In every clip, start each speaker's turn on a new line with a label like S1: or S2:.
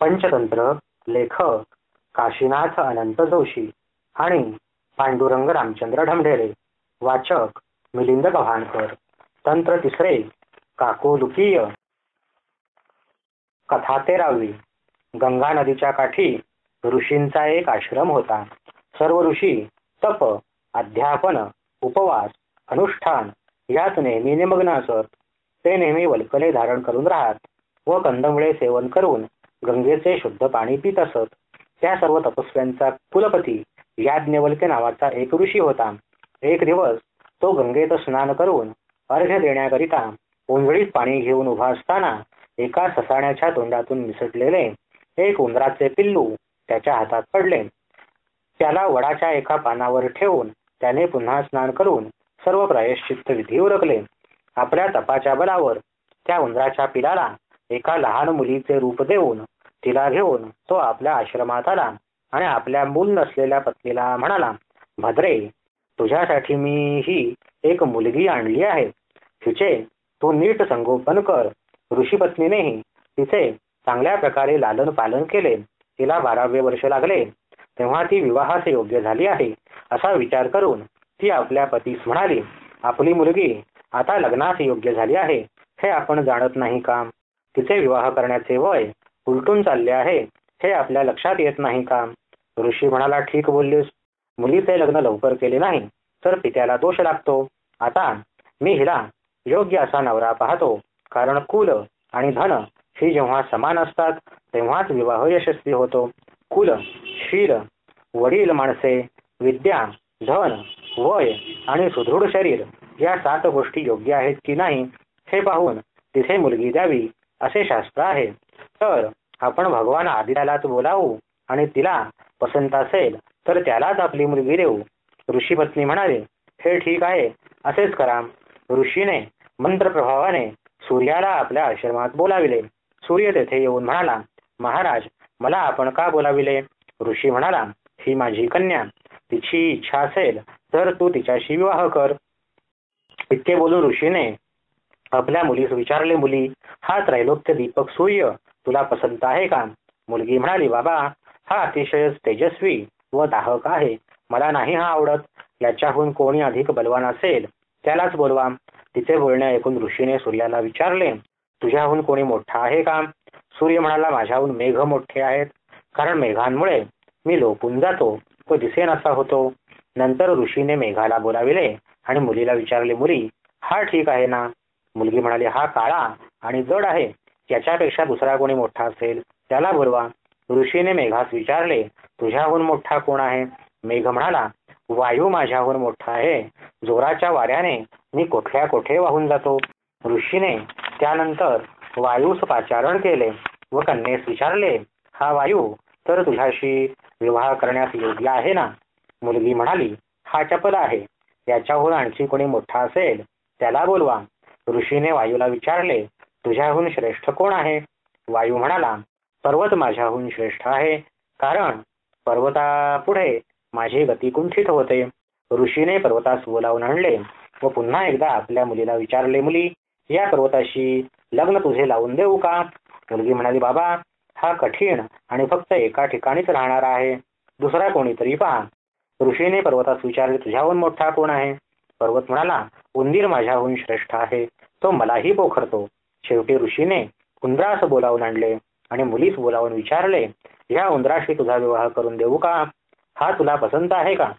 S1: पंचतंत्र लेखक काशीनाथ अनंत जोशी आणि पांडुरंग रामचंद्र ढमढेरे. वाचक मिलिंद गव्हाणकर. तंत्र तिसरे काकोलुकीय कथा तेरावी. गंगा नदीच्या काठी ऋषींचा एक आश्रम होता. सर्व ऋषी तप अध्यापन उपवास अनुष्ठान यात नेहमी निमग्न असत. ते नेहमी वल्कले धारण करून राहत व कंदमुळे सेवन करून गंगेचे शुद्ध पाणी पित असत. त्या सर्व तपस्व्यांचा कुलपती याज्ञवल्के नावाचा एक ऋषी होता. एक दिवस तो गंगेत स्नान करून अर्घ्य देण्याकरिता उंजळीत पाणी घेऊन उभा असताना एका ससाण्याच्या तोंडातून मिसटलेले एक उंदराचे पिल्लू त्याच्या हातात पडले. त्याला वडाच्या एका पानावर ठेवून त्याने पुन्हा स्नान करून सर्व प्रायश्चित्त विधी उरकले. आपल्या तपाच्या बलावर त्या उंदराच्या पिलाला एका लहान मुलीचे रूप देऊन तिला घेऊन तो आपल्या आश्रमात आला आणि आपल्या मूल नसलेल्या पत्नीला म्हणाला भद्रे तुझ्यासाठी मी ही एक मुलगी आणली आहे. तिचे तू नीट संगोपन कर. ऋषीपत्नीनेही तिचे चांगल्या प्रकारे लालन पालन केले. तिला बारावे वर्ष लागले. तेव्हा ती विवाहास योग्य झाली आहे. असा विचार करून ती आपल्या पतीस म्हणाली आपली मुलगी आता लग्नास योग्य झाली आहे. हे आपण जाणत नाही का? तिचे विवाह करण्याचे वय उलटून चालले आहे हे आपल्या लक्षात येत नाही का? ऋषी म्हणाला ठीक बोललीस. मुलीचे लग्न लवकर केले नाही तर पित्याला दोष लागतो. आता मी हिला योग्य असा नवरा पाहतो. कारण कुल आणि धन ही जेव्हा समान असतात तेव्हाच विवाह यशस्वी होतो. कुल शील वडील माणसे विद्या धन वय आणि सुदृढ शरीर या सात गोष्टी योग्य आहेत की नाही हे पाहून तिथे मुलगी द्यावी. असे शास्त्र आहे. तर आपण भगवान आदित्यालाच बोलावू आणि तिला पसंत असेल तर त्यालाच आपली मुलगी देऊ. ऋषी पत्नी म्हणाले हे ठीक आहे असेच करा. ऋषीने मंत्रप्रभावाने सूर्याला आपल्या आश्रमात बोलाविले. सूर्य तेथे येऊन म्हणाला महाराज मला आपण का बोलाविले? ऋषी म्हणाला ही माझी कन्या. तिची इच्छा असेल तर तू तिच्याशी विवाह कर. इतके बोलून ऋषीने आपल्या मुलीस विचारले मुली हा त्रैलोक्य दीपक सूर्य तुला पसंत आहे का? मुलगी म्हणाली बाबा हा अतिशय तेजस्वी व दाहक आहे. मला नाही हा आवडत. याच्याहून कोणी अधिक बलवान असेल त्यालाच बोलवा. तिचे बोलणे ऐकून ऋषीने सूर्याला विचारले तुझ्याहून कोणी मोठा आहे का? सूर्य म्हणाला माझ्याहून मेघ मोठे आहेत. कारण मेघांमुळे मी लोपून जातो व दिसेन असा होतो. नंतर ऋषीने मेघाला बोलाविले आणि मुलीला विचारले मुली हा ठीक आहे ना? मुलगी म्हणाली हा काळा आणि जड आहे याच्यापेक्षा दुसरा कोणी मोठा असेल? त्याला बोलवा. ऋषीने मेघास विचारले तुझ्याहून मोठा कोण आहे? मेघ म्हणाला वायू माझ्याहून मोठा आहे. जोराच्या वाऱ्याने मी कोठल्या कोठे वाहून जातो? ऋषीने त्यानंतर वायूस पाचारण केले व कन्येस विचारले हा वायू तर तुझ्याशी विवाह करण्यास योग्य आहे ना? मुलगी म्हणाली हा चपल आहे. याच्याहून आणखी कोणी मोठा असेल? त्याला बोलवा. ऋषीने वायूला विचारले तुझ्याहून श्रेष्ठ कोण आहे? वायू म्हणाला पर्वत माझ्याहून श्रेष्ठ आहे कारण पर्वतापुढे माझी गती कुंठित होते. ऋषीने पर्वतास बोलावून आणले व पुन्हा एकदा आपल्या मुलीला विचारले मुली या पर्वताशी लग्न तुझे लावून देऊ का? मुलगी म्हणाली बाबा हा कठीण आणि फक्त एका ठिकाणीच राहणार आहे दुसरा कोणीतरी पहा. ऋषीने पर्वतास विचारले तुझ्याहून मोठा कोण आहे? पर्वत म्हणाला उंदीर माझ्याहून श्रेष्ठ आहे. तो मलाही पोखरतो शेवटी ऋषीने उंदरास बोलावून आणले आणि मुलीस बोलावून विचारले ह्या उंदराशी तुझा विवाह करून देऊ का? हा तुला पसंत आहे का?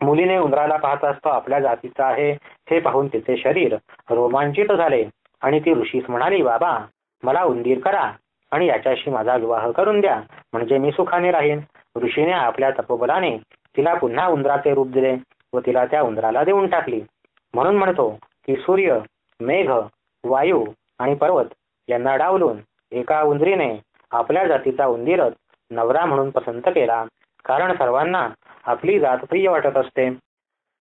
S1: मुलीने उंदराला पाहत असतो आपल्या जातीचा आहे. हे पाहून तिचे शरीर रोमांचित झाले आणि ती ऋषीस म्हणाली बाबा मला उंदीर करा आणि याच्याशी माझा विवाह करून द्या म्हणजे मी सुखाने राहीन. ऋषीने आपल्या तपोबलाने तिला पुन्हा उंदराचे रूप दिले व तिला त्या उंदराला देऊन टाकली. म्हणून म्हणतो की सूर्य मेघ वायू आणि पर्वत यांना डावलून एका उंदरीने आपल्या जातीचा उंदीरच नवरा म्हणून पसंत केला. कारण सर्वांना आपली जात प्रिय वाटत असते.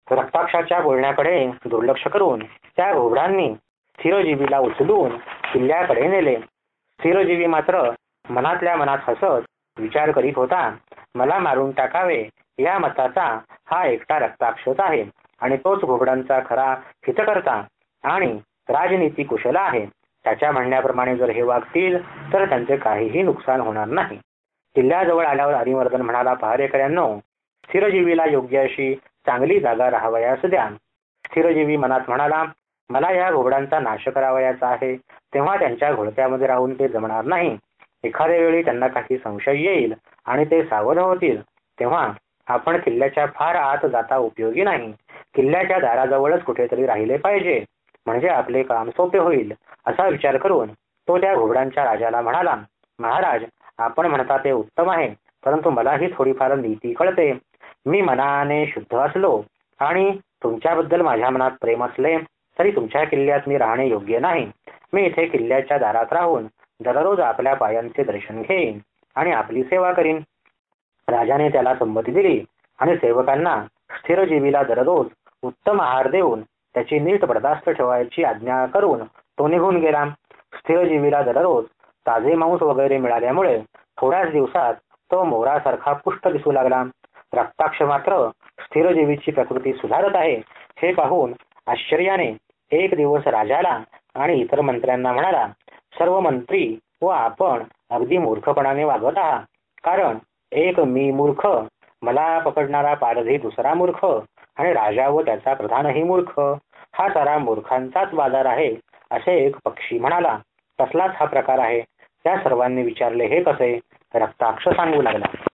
S1: रक्ताक्षाच्या बोलण्याकडे दुर्लक्ष करून त्या घोबडांनी स्थिरजीवीला उचलून किल्ल्याकडे नेले. स्थिरजीवी मात्र मनातल्या मनात हसत विचार करीत होता मला मारून टाकावे या मताचा हा एकटा रक्ताक्षच आहे आणि तोच घोबडांचा खरा हितकर्ता आणि राजनीती कुशल आहे. त्याच्या म्हणण्याप्रमाणे जर हे वागतील तर त्यांचे काहीही नुकसान होणार नाही. किल्ल्याजवळ आल्यावर हरिवर्धन म्हणाला पहारेकऱ्यांनो स्थिरजीवीला योग्य अशी चांगली जागा राहावयास द्या. स्थिरजीवी मनात म्हणाला मला या घोबडांचा नाश करावयाचा आहे. तेव्हा त्यांच्या घोळक्यामध्ये राहून ते जमणार नाही. एखाद्या वेळी त्यांना काही संशय येईल आणि ते सावध होतील. तेव्हा आपण किल्ल्याच्या फार आत जाता उपयोगी नाही. किल्ल्याच्या दाराजवळच कुठेतरी राहिले पाहिजे. म्हणजे आपले काम सोपे होईल असा विचार करून तो त्या घोबडांच्या राजाला म्हणाला महाराज आपण म्हणता ते उत्तम आहे परंतु मलाही थोडीफार नीती कळते. मी मनाने शुद्ध असलो आणि तुमच्याबद्दल माझ्या मनात प्रेम असले तरी तुमच्या किल्ल्यात मी राहणे योग्य नाही. मी इथे किल्ल्याच्या दारात राहून दररोज आपल्या पायांचे दर्शन घेईन आणि आपली सेवा करीन. राजाने त्याला संमती दिली आणि सेवकांना स्थिरजीवीला दररोज उत्तम आहार देऊन त्याची नीट बर्दास्त ठेवायची आज्ञा करून तो निघून गेला. स्थिरजीवीला दररोज ताजे मांस वगैरे मिळाल्यामुळे थोड्याच दिवसात तो मोरासारखा पुष्ट दिसू लागला. रक्ताक्ष मात्र स्थिरजीवीची प्रकृती सुधारत आहे हे पाहून आश्चर्याने एक दिवस राजाला आणि इतर मंत्र्यांना म्हणाला सर्व मंत्री व आपण अगदी मूर्खपणाने वागत आहात. कारण एक मी मूर्ख मला पकडणारा पारधी दुसरा मूर्ख आणि राजा व त्याचा प्रधानही मूर्ख. हा सारा मूर्खांचाच बाजार आहे असे एक पक्षी म्हणाला. तसलाच हा प्रकार आहे. त्या सर्वांनी विचारले हे कसे? रक्ताक्ष सांगू लागला.